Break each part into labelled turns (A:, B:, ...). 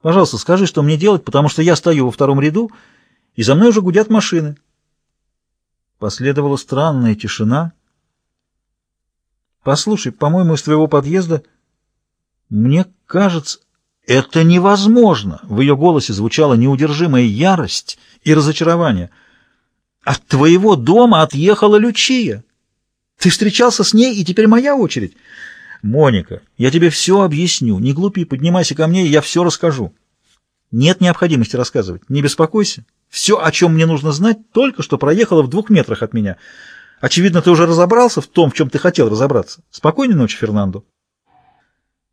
A: Пожалуйста, скажи, что мне делать, потому что я стою во втором ряду, и за мной уже гудят машины. Последовала странная тишина. Послушай, по-моему, из твоего подъезда... Мне кажется, это невозможно. В ее голосе звучала неудержимая ярость и разочарование. От твоего дома отъехала Лючия. Ты встречался с ней, и теперь моя очередь. Моника, я тебе все объясню. Не глупи, поднимайся ко мне, и я все расскажу. Нет необходимости рассказывать. Не беспокойся. Все, о чем мне нужно знать, только что проехало в двух метрах от меня. Очевидно, ты уже разобрался в том, в чем ты хотел разобраться. Спокойной ночи, Фернандо.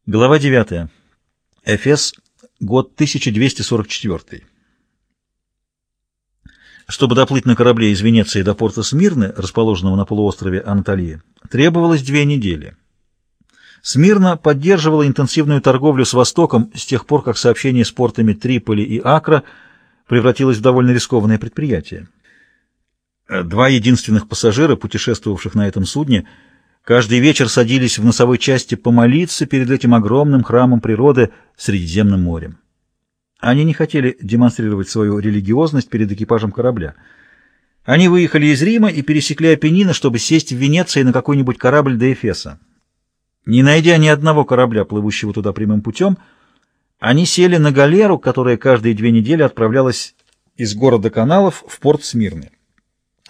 A: Глава 9. Эфес, год 1244. Чтобы доплыть на корабле из Венеции до порта Смирны, расположенного на полуострове Анатолии, требовалось две недели. Смирна поддерживала интенсивную торговлю с Востоком с тех пор, как сообщение с портами Триполи и Акра превратилось в довольно рискованное предприятие. Два единственных пассажира, путешествовавших на этом судне, каждый вечер садились в носовой части помолиться перед этим огромным храмом природы Средиземным морем. Они не хотели демонстрировать свою религиозность перед экипажем корабля. Они выехали из Рима и пересекли Апеннины, чтобы сесть в Венеции на какой-нибудь корабль до Эфеса. Не найдя ни одного корабля, плывущего туда прямым путем, они сели на галеру, которая каждые две недели отправлялась из города каналов в порт Смирны.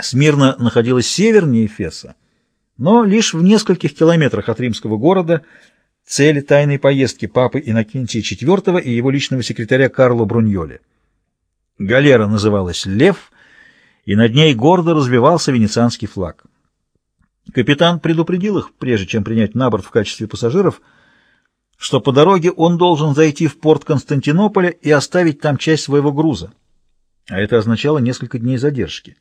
A: Смирна находилась севернее Эфеса, но лишь в нескольких километрах от римского города – цели тайной поездки папы Иннокентия IV и его личного секретаря Карло Бруньоли. Галера называлась «Лев», и над ней гордо развивался венецианский флаг. Капитан предупредил их, прежде чем принять на борт в качестве пассажиров, что по дороге он должен зайти в порт Константинополя и оставить там часть своего груза, а это означало несколько дней задержки.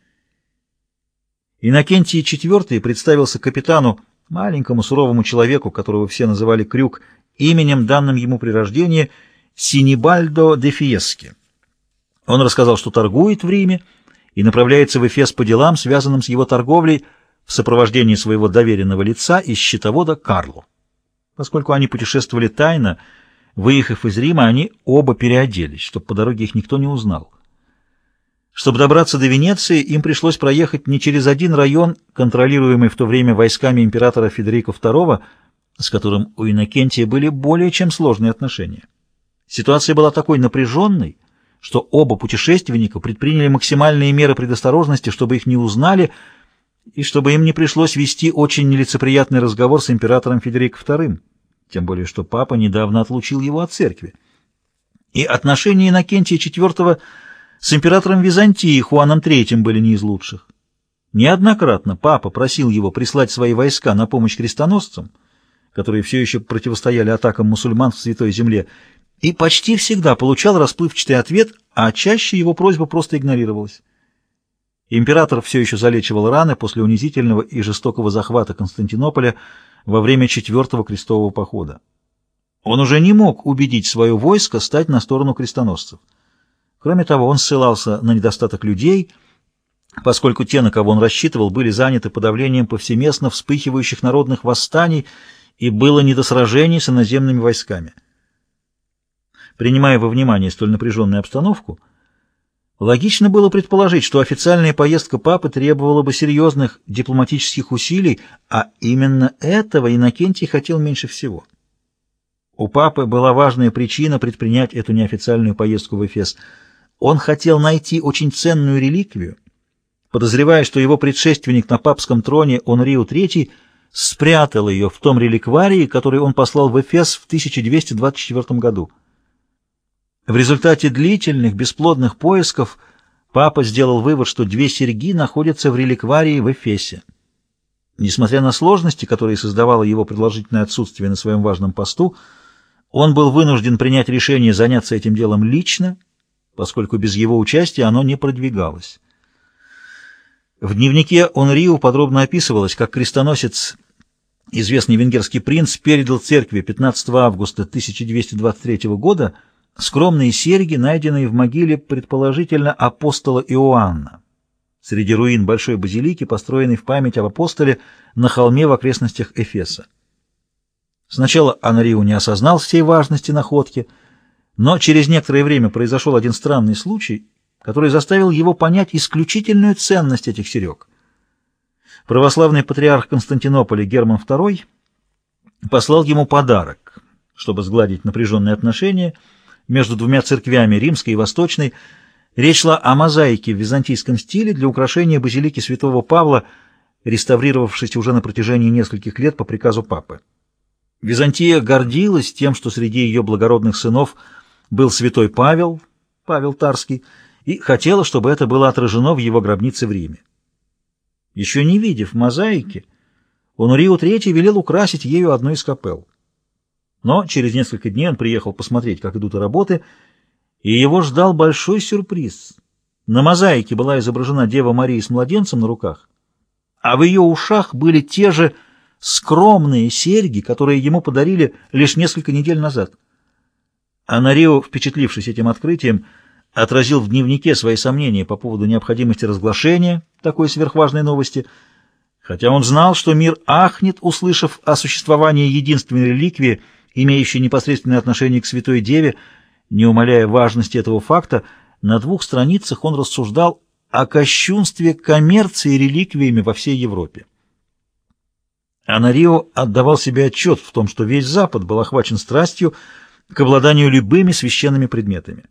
A: Иннокентий IV представился капитану маленькому суровому человеку, которого все называли Крюк, именем, данным ему при рождении, Синибальдо де Фиески. Он рассказал, что торгует в Риме и направляется в Эфес по делам, связанным с его торговлей, в сопровождении своего доверенного лица и счетовода Карло. Поскольку они путешествовали тайно, выехав из Рима, они оба переоделись, чтобы по дороге их никто не узнал. Чтобы добраться до Венеции, им пришлось проехать не через один район, контролируемый в то время войсками императора Федерико II, с которым у Иннокентия были более чем сложные отношения. Ситуация была такой напряженной, что оба путешественника предприняли максимальные меры предосторожности, чтобы их не узнали и чтобы им не пришлось вести очень нелицеприятный разговор с императором Федерико II, тем более что папа недавно отлучил его от церкви. И отношения Иннокентия IV – с императором Византии Хуаном III были не из лучших. Неоднократно папа просил его прислать свои войска на помощь крестоносцам, которые все еще противостояли атакам мусульман в Святой Земле, и почти всегда получал расплывчатый ответ, а чаще его просьба просто игнорировалась. Император все еще залечивал раны после унизительного и жестокого захвата Константинополя во время Четвертого крестового похода. Он уже не мог убедить свое войско стать на сторону крестоносцев. Кроме того, он ссылался на недостаток людей, поскольку те, на кого он рассчитывал, были заняты подавлением повсеместно вспыхивающих народных восстаний и было не до сражений с иноземными войсками. Принимая во внимание столь напряженную обстановку, логично было предположить, что официальная поездка папы требовала бы серьезных дипломатических усилий, а именно этого Иннокентий хотел меньше всего. У папы была важная причина предпринять эту неофициальную поездку в Эфес – он хотел найти очень ценную реликвию, подозревая, что его предшественник на папском троне Онриу III спрятал ее в том реликварии, который он послал в Эфес в 1224 году. В результате длительных бесплодных поисков папа сделал вывод, что две серьги находятся в реликварии в Эфесе. Несмотря на сложности, которые создавало его продолжительное отсутствие на своем важном посту, он был вынужден принять решение заняться этим делом лично поскольку без его участия оно не продвигалось. В дневнике Онриу подробно описывалось, как крестоносец, известный венгерский принц, передал церкви 15 августа 1223 года скромные серьги, найденные в могиле, предположительно, апостола Иоанна, среди руин большой базилики, построенной в память об апостоле на холме в окрестностях Эфеса. Сначала Анриу не осознал всей важности находки – Но через некоторое время произошел один странный случай, который заставил его понять исключительную ценность этих серег. Православный патриарх Константинополя Герман II послал ему подарок, чтобы сгладить напряженные отношения между двумя церквями, римской и восточной. Речь шла о мозаике в византийском стиле для украшения базилики святого Павла, реставрировавшейся уже на протяжении нескольких лет по приказу папы. Византия гордилась тем, что среди ее благородных сынов был святой Павел, Павел Тарский, и хотела, чтобы это было отражено в его гробнице в Риме. Еще не видев мозаики, Онурио III велел украсить ею одну из капел. Но через несколько дней он приехал посмотреть, как идут работы, и его ждал большой сюрприз. На мозаике была изображена Дева Мария с младенцем на руках, а в ее ушах были те же скромные серьги, которые ему подарили лишь несколько недель назад. Анарио, впечатлившись этим открытием, отразил в дневнике свои сомнения по поводу необходимости разглашения такой сверхважной новости, хотя он знал, что мир ахнет, услышав о существовании единственной реликвии, имеющей непосредственное отношение к Святой Деве, не умаляя важности этого факта, на двух страницах он рассуждал о кощунстве коммерции реликвиями во всей Европе. Анарио отдавал себе отчет в том, что весь Запад был охвачен страстью к обладанию любыми священными предметами.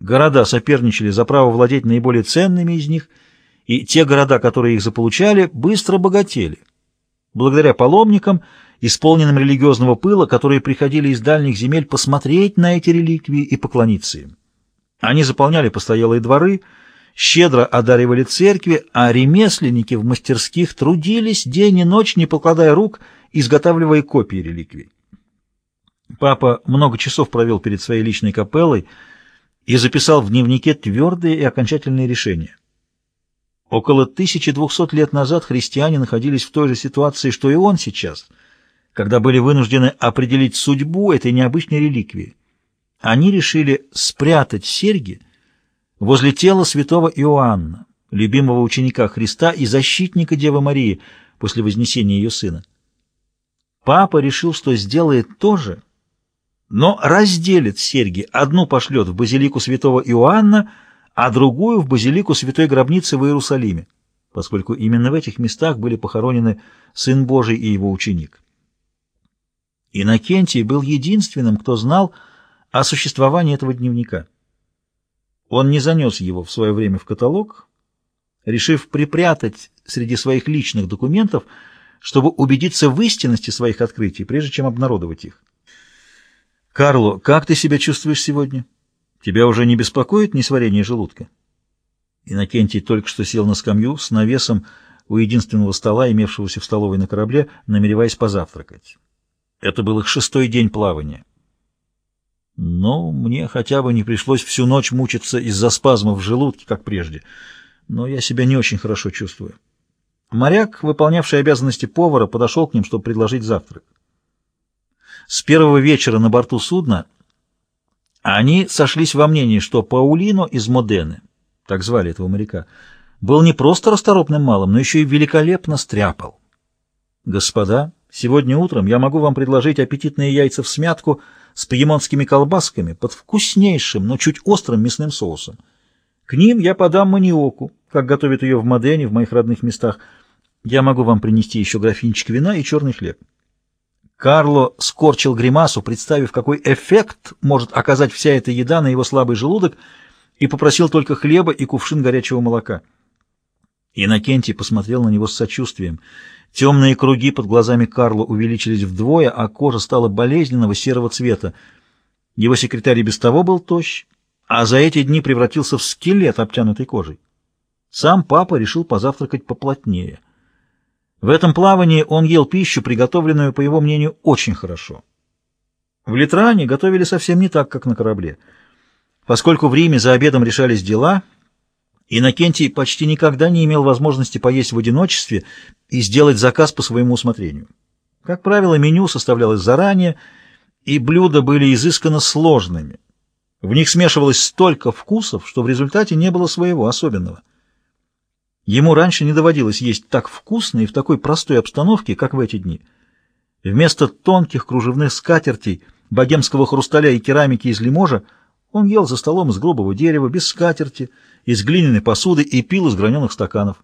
A: Города соперничали за право владеть наиболее ценными из них, и те города, которые их заполучали, быстро богатели. Благодаря паломникам, исполненным религиозного пыла, которые приходили из дальних земель посмотреть на эти реликвии и поклониться им. Они заполняли постоялые дворы, щедро одаривали церкви, а ремесленники в мастерских трудились день и ночь, не покладая рук, изготавливая копии реликвий. Папа много часов провел перед своей личной капеллой и записал в дневнике твердые и окончательные решения. Около 1200 лет назад христиане находились в той же ситуации, что и он сейчас, когда были вынуждены определить судьбу этой необычной реликвии. Они решили спрятать серьги возле тела святого Иоанна, любимого ученика Христа и защитника Девы Марии после вознесения ее сына. Папа решил, что сделает то же, но разделит серьги, одну пошлет в базилику святого Иоанна, а другую в базилику святой гробницы в Иерусалиме, поскольку именно в этих местах были похоронены Сын Божий и его ученик. Иннокентий был единственным, кто знал о существовании этого дневника. Он не занес его в свое время в каталог, решив припрятать среди своих личных документов, чтобы убедиться в истинности своих открытий, прежде чем обнародовать их. «Карло, как ты себя чувствуешь сегодня? Тебя уже не беспокоит несварение желудка?» Иннокентий только что сел на скамью с навесом у единственного стола, имевшегося в столовой на корабле, намереваясь позавтракать. Это был их шестой день плавания. Но мне хотя бы не пришлось всю ночь мучиться из-за спазмов в желудке, как прежде. Но я себя не очень хорошо чувствую. Моряк, выполнявший обязанности повара, подошел к ним, чтобы предложить завтрак. С первого вечера на борту судна они сошлись во мнении, что Паулино из Модены, так звали этого моряка, был не просто расторопным малым, но еще и великолепно стряпал. «Господа, сегодня утром я могу вам предложить аппетитные яйца в смятку — с пьемонтскими колбасками под вкуснейшим, но чуть острым мясным соусом. К ним я подам маниоку, как готовят ее в Модене, в моих родных местах. Я могу вам принести еще графинчик вина и черный хлеб. Карло скорчил гримасу, представив, какой эффект может оказать вся эта еда на его слабый желудок, и попросил только хлеба и кувшин горячего молока. Иннокентий посмотрел на него с сочувствием — Темные круги под глазами Карла увеличились вдвое, а кожа стала болезненного серого цвета. Его секретарь без того был тощ, а за эти дни превратился в скелет, обтянутый кожей. Сам папа решил позавтракать поплотнее. В этом плавании он ел пищу, приготовленную, по его мнению, очень хорошо. В Литране готовили совсем не так, как на корабле. Поскольку в Риме за обедом решались дела — Иннокентий почти никогда не имел возможности поесть в одиночестве и сделать заказ по своему усмотрению. Как правило, меню составлялось заранее, и блюда были изысканно сложными. В них смешивалось столько вкусов, что в результате не было своего особенного. Ему раньше не доводилось есть так вкусно и в такой простой обстановке, как в эти дни. Вместо тонких кружевных скатертей, богемского хрусталя и керамики из лиможа Он ел за столом из грубого дерева, без скатерти, из глиняной посуды и пил из граненых стаканов.